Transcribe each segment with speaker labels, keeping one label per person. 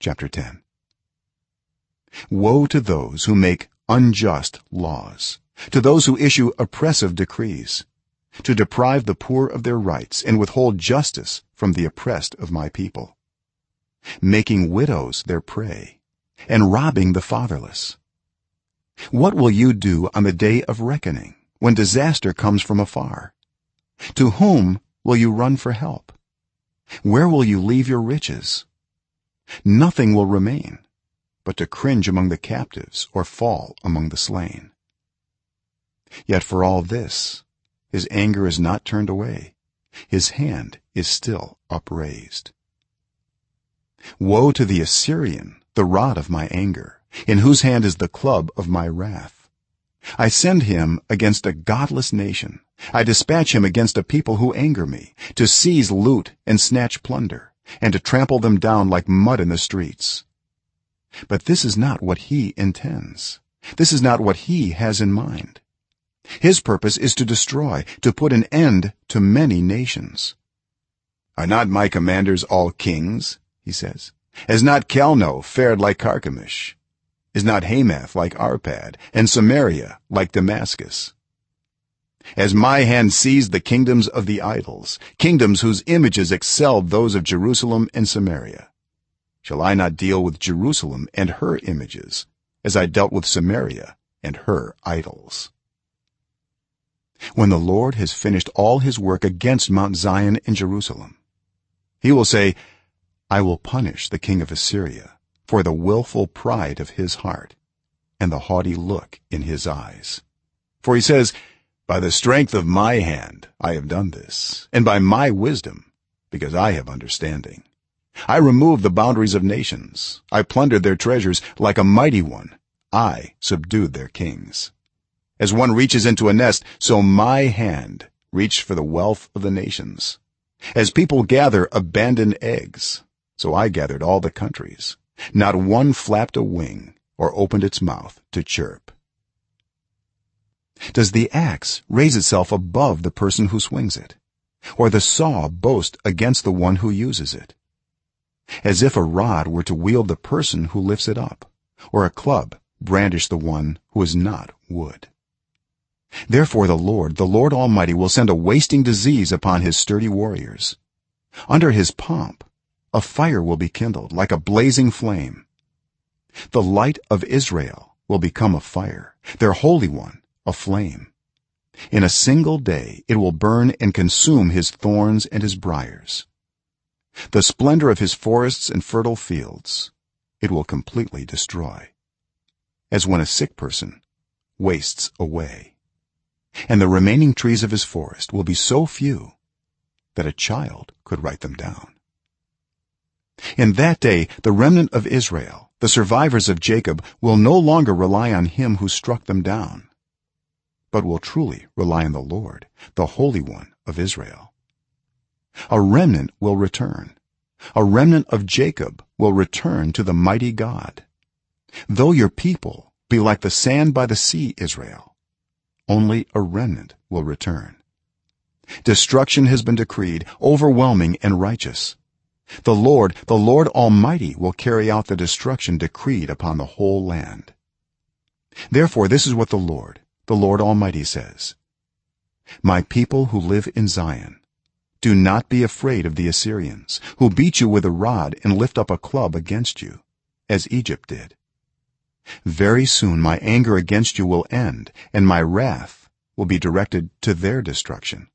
Speaker 1: chapter 10 woe to those who make unjust laws to those who issue oppressive decrees to deprive the poor of their rights and withhold justice from the oppressed of my people making widows their prey and robbing the fatherless. What will you do on the day of reckoning when disaster comes from afar? To whom will you run for help? Where will you leave your riches nothing will remain but to cringe among the captives or fall among the slain. Yet for all this his anger is not turned away. His hand is still upraised. Woe to the assyrian the rod of my anger in whose hand is the club of my wrath. I send him against a godless nation. I dispatch him against a people who anger me to seize loot and snatch plunder and to trample them down like mud in the streets. But this is not what he intends. This is not what he has in mind. His purpose is to destroy to put an end to many nations. Are not my commanders all kings? He says. Has not calno fared like carchemish? Is not hamath like arpad and samaria like damascus as my hand seized the kingdoms of the idols kingdoms whose images excelled those of jerusalem and samaria. Shall i not deal with jerusalem and her images as i dealt with samaria and her idols? When the lord has finished all his work against mount zion and jerusalem he will say i will punish the king of assyria for the wilful pride of his heart and the haughty look in his eyes. For he says by the strength of my hand i have done this and by my wisdom because i have understanding. I removed the boundaries of nations. I plundered their treasures like a mighty one. I subdued their kings. As one reaches into a nest so my hand reached for the wealth of the nations. As people gather abandoned eggs so i gathered all the countries. Not one flapped a wing or opened its mouth to chirp does the axe raise itself above the person who swings it? Or the saw boast against the one who uses it? As if a rod were to wield the person who lifts it up or a club brandish the one who is not wood. Therefore the lord the lord almighty will send a wasting disease upon his sturdy warriors. Under his pomp a fire will be kindled like a blazing flame. The light of israel will become a fire their holy one a flame. In a single day it will burn and consume his thorns and his briars the splendor of his forests and fertile fields it will completely destroy. As when a sick person wastes away. And the remaining trees of his forest will be so few that a child could write them down. In that day the remnant of israel the survivors of jacob will no longer rely on him who struck them down but will truly rely on the lord the holy one of israel. A remnant will return. A remnant of jacob will return to the mighty god. Though your people be like the sand by the sea israel only a remnant will return. Destruction has been decreed overwhelming and righteous. The lord the lord almighty will carry out the destruction decreed upon the whole land. Therefore this is what the lord the lord almighty says my people who live in zion do not be afraid of the assyrians who beat you with a rod and lift up a club against you as egypt did. Very soon my anger against you will end and my wrath will be directed to their destruction.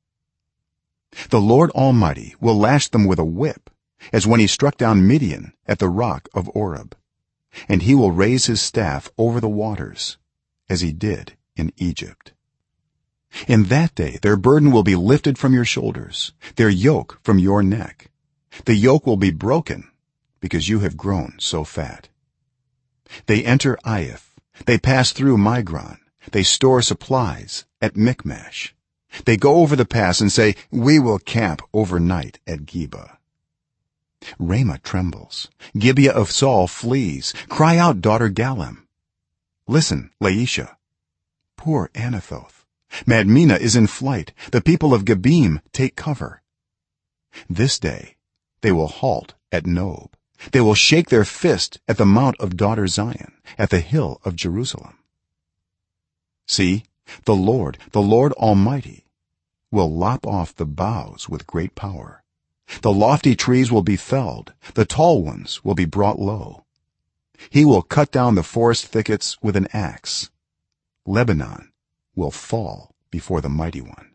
Speaker 1: The lord almighty will lash them with a whip as when he struck down midian at the rock of oreb. And he will raise his staff over the waters as he did in egypt. In that day their burden will be lifted from your shoulders their yoke from your neck. The yoke will be broken because you have grown so fat. They enter Aiath they pass through migron. They store supplies at michmash. They go over the pass and say we will camp overnight at geba. Ramah trembles. Gibeah of saul flees. Cry out daughter gallim listen laishah poor anathoth. Madmenah is in flight. The people of gebim take cover. This day they will halt at nob. They will shake their fist at the mount of daughter zion at the hill of jerusalem. See the lord the lord almighty will lop off the boughs with great power. The lofty trees will be felled. The tall ones will be brought low. He will cut down the forest thickets with an axe lebanon will fall before the mighty one